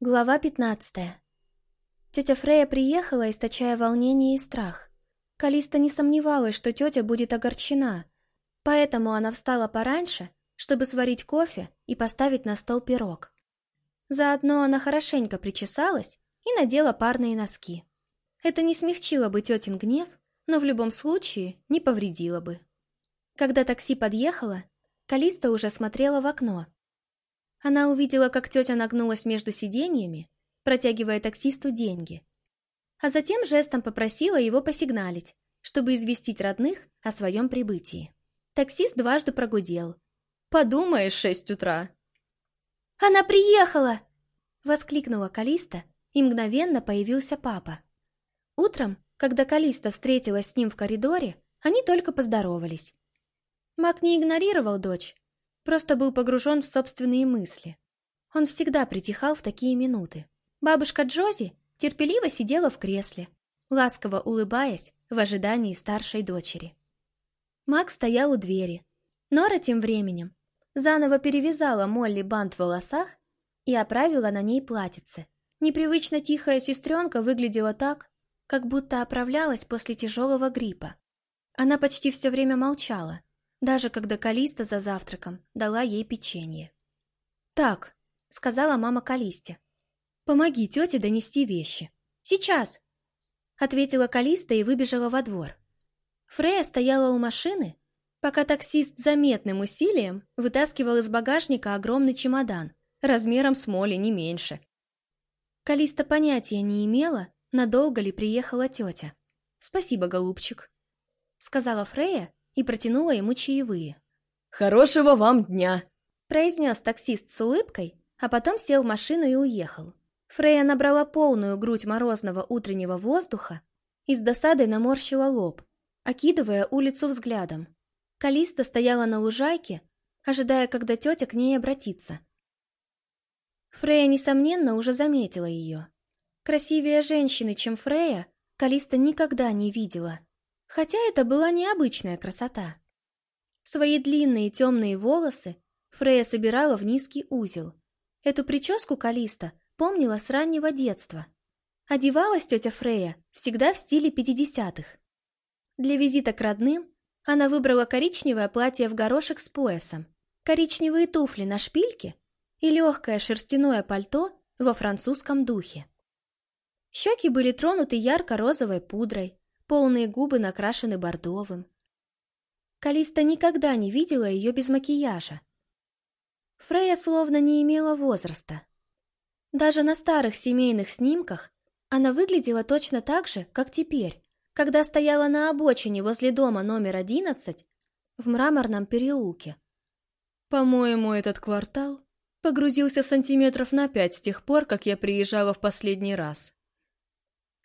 Глава 15 Тетя Фрея приехала, источая волнение и страх. Калиста не сомневалась, что тетя будет огорчена, поэтому она встала пораньше, чтобы сварить кофе и поставить на стол пирог. Заодно она хорошенько причесалась и надела парные носки. Это не смягчило бы тетин гнев, но в любом случае не повредило бы. Когда такси подъехало, Калиста уже смотрела в окно, она увидела, как тетя нагнулась между сиденьями, протягивая таксисту деньги. А затем жестом попросила его посигналить, чтобы известить родных о своем прибытии. Таксист дважды прогудел. «Подумаешь, шесть утра!» «Она приехала!» — воскликнула Калиста, и мгновенно появился папа. Утром, когда Калиста встретилась с ним в коридоре, они только поздоровались. Мак не игнорировал дочь, Просто был погружен в собственные мысли. Он всегда притихал в такие минуты. Бабушка Джози терпеливо сидела в кресле, ласково улыбаясь в ожидании старшей дочери. Макс стоял у двери. Нора тем временем заново перевязала Молли бант в волосах и оправила на ней платьице. Непривычно тихая сестренка выглядела так, как будто оправлялась после тяжелого гриппа. Она почти все время молчала, даже когда Калиста за завтраком дала ей печенье. «Так», — сказала мама Калисте, — «помоги тете донести вещи». «Сейчас», — ответила Калиста и выбежала во двор. Фрея стояла у машины, пока таксист заметным усилием вытаскивал из багажника огромный чемодан, размером с моли не меньше. Калиста понятия не имела, надолго ли приехала тетя. «Спасибо, голубчик», — сказала Фрея и протянула ему чаевые. «Хорошего вам дня!» произнес таксист с улыбкой, а потом сел в машину и уехал. Фрея набрала полную грудь морозного утреннего воздуха и с досадой наморщила лоб, окидывая улицу взглядом. Калиста стояла на лужайке, ожидая, когда тетя к ней обратится. Фрея, несомненно, уже заметила ее. Красивее женщины, чем Фрея, Калиста никогда не видела. Хотя это была необычная красота. Свои длинные темные волосы Фрея собирала в низкий узел. Эту прическу Калиста помнила с раннего детства. Одевалась тетя Фрея всегда в стиле пятидесятых. Для визита к родным она выбрала коричневое платье в горошек с поясом, коричневые туфли на шпильке и легкое шерстяное пальто во французском духе. Щеки были тронуты ярко-розовой пудрой, полные губы накрашены бордовым. Калиста никогда не видела ее без макияжа. Фрея словно не имела возраста. Даже на старых семейных снимках она выглядела точно так же, как теперь, когда стояла на обочине возле дома номер 11 в мраморном переулке. «По-моему, этот квартал погрузился сантиметров на пять с тех пор, как я приезжала в последний раз»,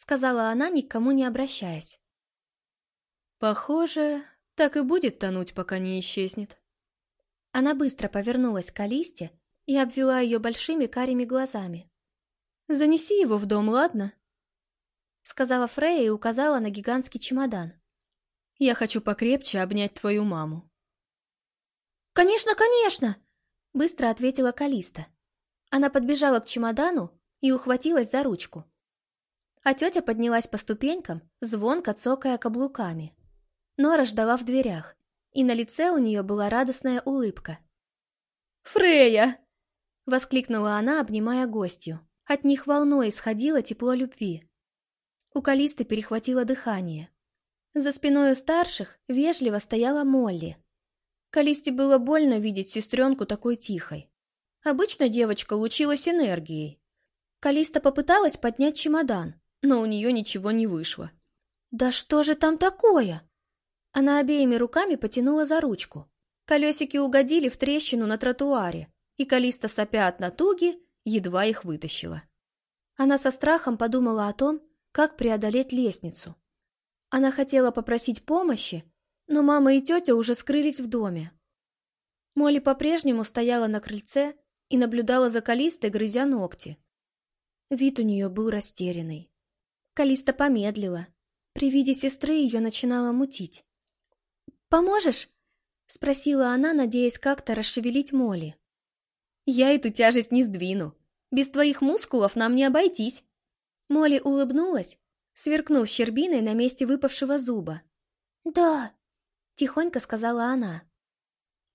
сказала она, никому не обращаясь. Похоже, так и будет тонуть, пока не исчезнет. Она быстро повернулась к Алисте и обвела ее большими карими глазами. «Занеси его в дом, ладно?» Сказала Фрея и указала на гигантский чемодан. «Я хочу покрепче обнять твою маму». «Конечно, конечно!» Быстро ответила Калиста. Она подбежала к чемодану и ухватилась за ручку а тетя поднялась по ступенькам, звонко цокая каблуками. Нора ждала в дверях, и на лице у нее была радостная улыбка. «Фрея!» — воскликнула она, обнимая гостью. От них волной исходило тепло любви. У Калисты перехватило дыхание. За спиной у старших вежливо стояла Молли. Калисте было больно видеть сестренку такой тихой. Обычно девочка лучилась энергией. Калиста попыталась поднять чемодан, но у нее ничего не вышло. «Да что же там такое?» Она обеими руками потянула за ручку. Колесики угодили в трещину на тротуаре, и Калиста, сопя от натуги, едва их вытащила. Она со страхом подумала о том, как преодолеть лестницу. Она хотела попросить помощи, но мама и тетя уже скрылись в доме. Молли по-прежнему стояла на крыльце и наблюдала за Калистой, грызя ногти. Вид у нее был растерянный. Калиста помедлила. При виде сестры ее начинало мутить. «Поможешь?» — спросила она, надеясь как-то расшевелить Молли. «Я эту тяжесть не сдвину», Без твоих мускулов нам не обойтись. Молли улыбнулась, сверкнув щербиной на месте выпавшего зуба. «Да», — тихонько сказала она.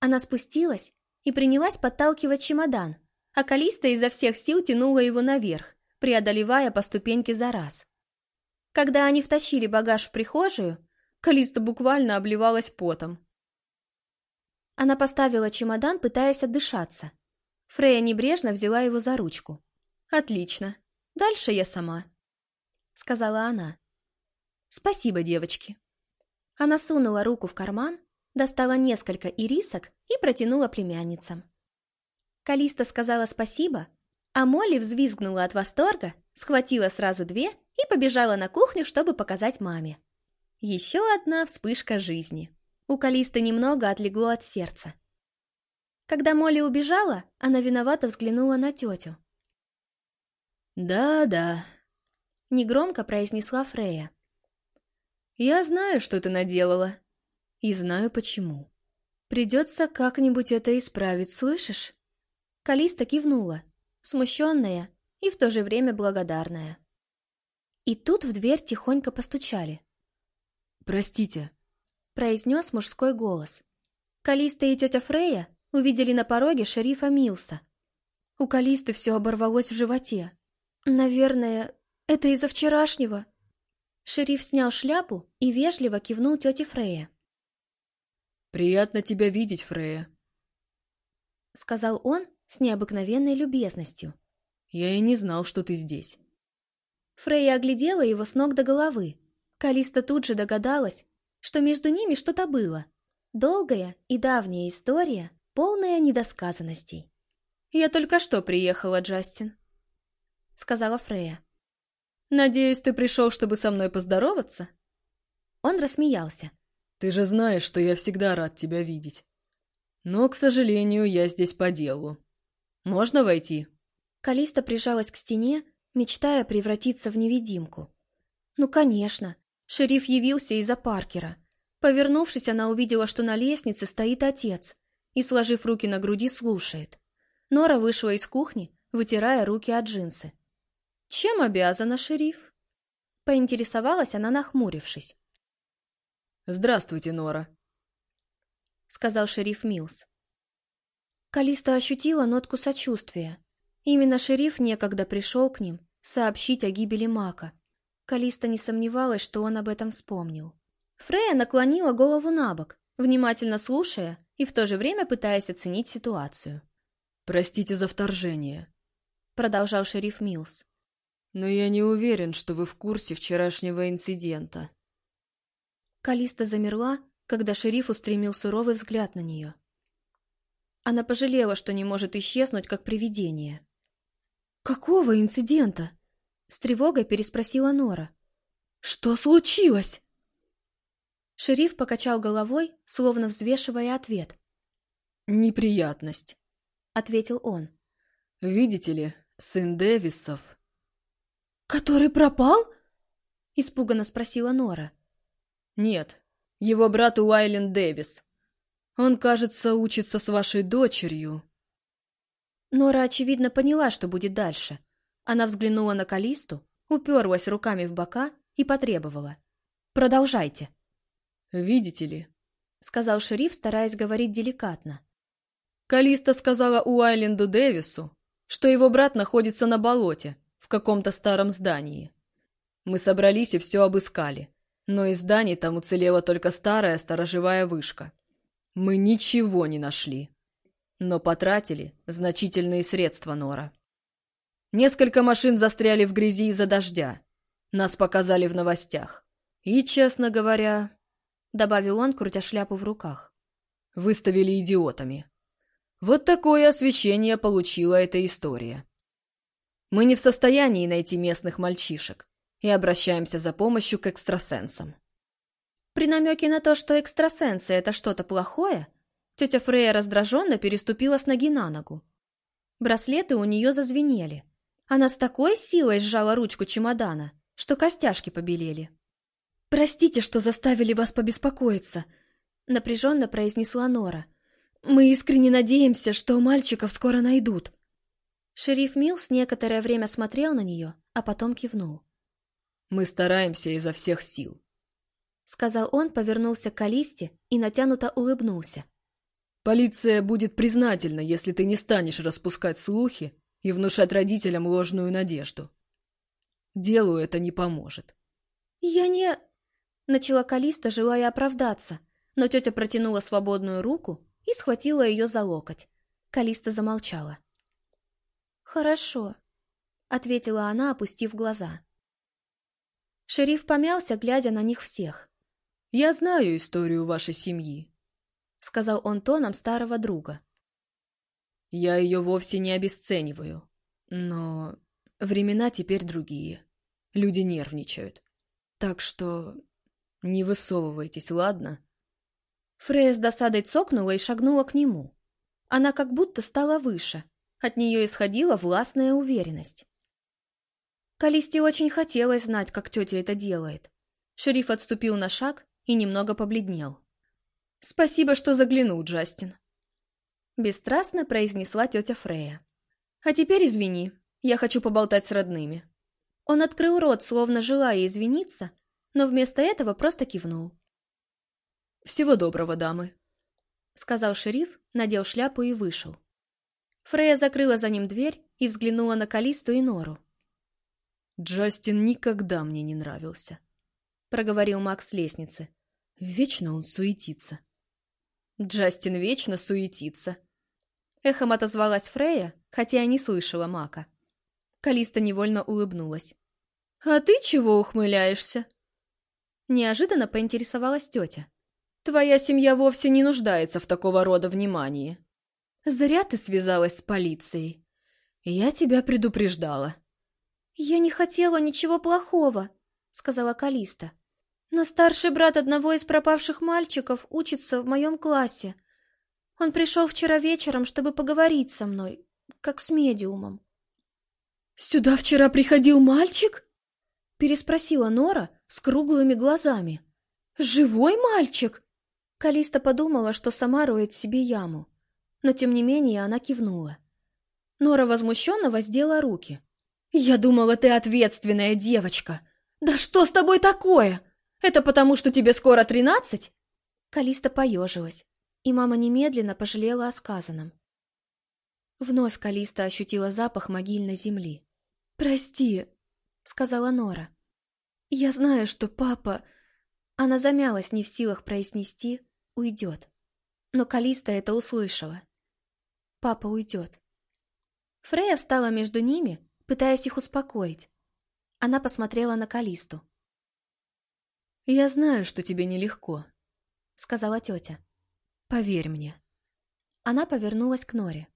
Она спустилась и принялась подталкивать чемодан, а Калиста изо всех сил тянула его наверх, преодолевая по ступеньке за раз. Когда они втащили багаж в прихожую, Калиста буквально обливалась потом. Она поставила чемодан, пытаясь отдышаться. Фрея небрежно взяла его за ручку. «Отлично. Дальше я сама», — сказала она. «Спасибо, девочки». Она сунула руку в карман, достала несколько ирисок и протянула племянницам. Калиста сказала спасибо, а Молли взвизгнула от восторга, схватила сразу две и побежала на кухню, чтобы показать маме. Еще одна вспышка жизни. У Калисты немного отлегло от сердца. Когда Молли убежала, она виновато взглянула на тетю. «Да-да», — негромко произнесла Фрея. «Я знаю, что ты наделала, и знаю почему. Придется как-нибудь это исправить, слышишь?» Калиста кивнула, смущенная и в то же время благодарная. И тут в дверь тихонько постучали. «Простите», — произнес мужской голос. Калиста и тетя Фрея увидели на пороге шерифа Милса. У Калисты все оборвалось в животе. «Наверное, это из-за вчерашнего». Шериф снял шляпу и вежливо кивнул тете Фрея. «Приятно тебя видеть, Фрея», — сказал он с необыкновенной любезностью. «Я и не знал, что ты здесь». Фрея оглядела его с ног до головы. Калиста тут же догадалась, что между ними что-то было. Долгая и давняя история, полная недосказанностей. «Я только что приехала, Джастин», — сказала Фрея. «Надеюсь, ты пришел, чтобы со мной поздороваться?» Он рассмеялся. «Ты же знаешь, что я всегда рад тебя видеть. Но, к сожалению, я здесь по делу. Можно войти?» Калиста прижалась к стене, мечтая превратиться в невидимку. «Ну, конечно. Шериф явился из-за Паркера. Повернувшись, она увидела, что на лестнице стоит отец и, сложив руки на груди, слушает. Нора вышла из кухни, вытирая руки от джинсы. «Чем обязана, шериф?» Поинтересовалась она, нахмурившись. «Здравствуйте, Нора», — сказал шериф Милс. Калиста ощутила нотку сочувствия. Именно шериф некогда пришел к ним сообщить о гибели Мака. Калиста не сомневалась, что он об этом вспомнил. Фрея наклонила голову на бок, внимательно слушая и в то же время пытаясь оценить ситуацию. «Простите за вторжение», — продолжал шериф Милс. «Но я не уверен, что вы в курсе вчерашнего инцидента». Калиста замерла, когда шериф устремил суровый взгляд на нее. Она пожалела, что не может исчезнуть, как привидение. «Какого инцидента?» — с тревогой переспросила Нора. «Что случилось?» Шериф покачал головой, словно взвешивая ответ. «Неприятность», — ответил он. «Видите ли, сын Дэвисов...» «Который пропал?» — испуганно спросила Нора. «Нет, его брат Уайлен Дэвис. Он, кажется, учится с вашей дочерью». Нора, очевидно, поняла, что будет дальше. Она взглянула на Калисту, уперлась руками в бока и потребовала. «Продолжайте». «Видите ли», — сказал шериф, стараясь говорить деликатно. Калиста сказала Уайленду Дэвису, что его брат находится на болоте, в каком-то старом здании. Мы собрались и все обыскали но из зданий там уцелела только старая сторожевая вышка. Мы ничего не нашли, но потратили значительные средства Нора. Несколько машин застряли в грязи из-за дождя. Нас показали в новостях. И, честно говоря, — добавил он, крутя шляпу в руках, — выставили идиотами. Вот такое освещение получила эта история. Мы не в состоянии найти местных мальчишек и обращаемся за помощью к экстрасенсам. При намеке на то, что экстрасенсы — это что-то плохое, тетя Фрея раздраженно переступила с ноги на ногу. Браслеты у нее зазвенели. Она с такой силой сжала ручку чемодана, что костяшки побелели. «Простите, что заставили вас побеспокоиться», — напряженно произнесла Нора. «Мы искренне надеемся, что мальчиков скоро найдут». Шериф Милс некоторое время смотрел на нее, а потом кивнул. «Мы стараемся изо всех сил», — сказал он, повернулся к Алисте и натянуто улыбнулся. «Полиция будет признательна, если ты не станешь распускать слухи и внушать родителям ложную надежду. Делу это не поможет». «Я не...» — начала Калиста, желая оправдаться, но тетя протянула свободную руку и схватила ее за локоть. Калиста замолчала. «Хорошо», — ответила она, опустив глаза. Шериф помялся, глядя на них всех. «Я знаю историю вашей семьи», — сказал он тоном старого друга. «Я ее вовсе не обесцениваю, но времена теперь другие. Люди нервничают. Так что не высовывайтесь, ладно?» Фрея с досадой цокнула и шагнула к нему. Она как будто стала выше — от нее исходила властная уверенность. Калисте очень хотелось знать, как тетя это делает. Шериф отступил на шаг и немного побледнел. «Спасибо, что заглянул, Джастин», — бесстрастно произнесла тетя Фрея. «А теперь извини, я хочу поболтать с родными». Он открыл рот, словно желая извиниться, но вместо этого просто кивнул. «Всего доброго, дамы», — сказал шериф, надел шляпу и вышел. Фрея закрыла за ним дверь и взглянула на Калисту и Нору. «Джастин никогда мне не нравился», — проговорил Макс с лестницы. «Вечно он суетится». «Джастин вечно суетится», — эхом отозвалась Фрея, хотя и не слышала Мака. Калиста невольно улыбнулась. «А ты чего ухмыляешься?» Неожиданно поинтересовалась тетя. «Твоя семья вовсе не нуждается в такого рода внимании». Зря ты связалась с полицией. Я тебя предупреждала. Я не хотела ничего плохого, сказала Калиста. Но старший брат одного из пропавших мальчиков учится в моем классе. Он пришел вчера вечером, чтобы поговорить со мной, как с медиумом. «Сюда вчера приходил мальчик?» Переспросила Нора с круглыми глазами. «Живой мальчик?» Калиста подумала, что сама роет себе яму но тем не менее она кивнула. Нора возмущенно воздела руки. «Я думала, ты ответственная девочка! Да что с тобой такое? Это потому, что тебе скоро тринадцать?» Калиста поежилась, и мама немедленно пожалела о сказанном. Вновь Калиста ощутила запах могильной земли. «Прости», — сказала Нора. «Я знаю, что папа...» Она замялась, не в силах произнести «уйдет». Но Калиста это услышала. Папа уйдет. Фрея встала между ними, пытаясь их успокоить. Она посмотрела на Калисту. «Я знаю, что тебе нелегко», — сказала тетя. «Поверь мне». Она повернулась к Норе.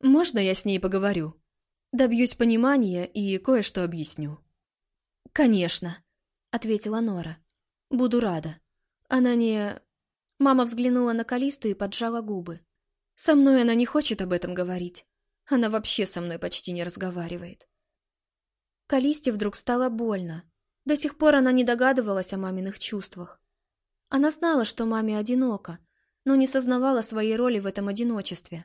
«Можно я с ней поговорю? Добьюсь понимания и кое-что объясню». «Конечно», — ответила Нора. «Буду рада. Она не...» Мама взглянула на Калисту и поджала губы. Со мной она не хочет об этом говорить. Она вообще со мной почти не разговаривает. Калисте вдруг стало больно. До сих пор она не догадывалась о маминых чувствах. Она знала, что маме одиноко, но не сознавала своей роли в этом одиночестве.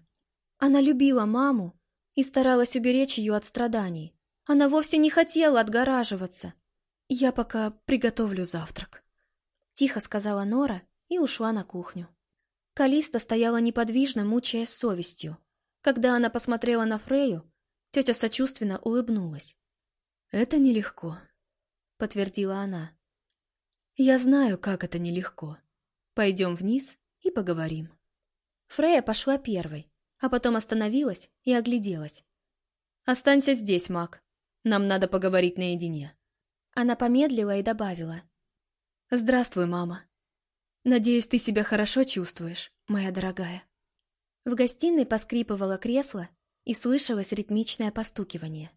Она любила маму и старалась уберечь ее от страданий. Она вовсе не хотела отгораживаться. «Я пока приготовлю завтрак», — тихо сказала Нора и ушла на кухню. Калиста стояла неподвижно, мучаясь совестью. Когда она посмотрела на Фрею, тетя сочувственно улыбнулась. «Это нелегко», — подтвердила она. «Я знаю, как это нелегко. Пойдем вниз и поговорим». Фрея пошла первой, а потом остановилась и огляделась. «Останься здесь, Мак. Нам надо поговорить наедине». Она помедлила и добавила. «Здравствуй, мама». Надеюсь, ты себя хорошо чувствуешь, моя дорогая. В гостиной поскрипывало кресло и слышалось ритмичное постукивание.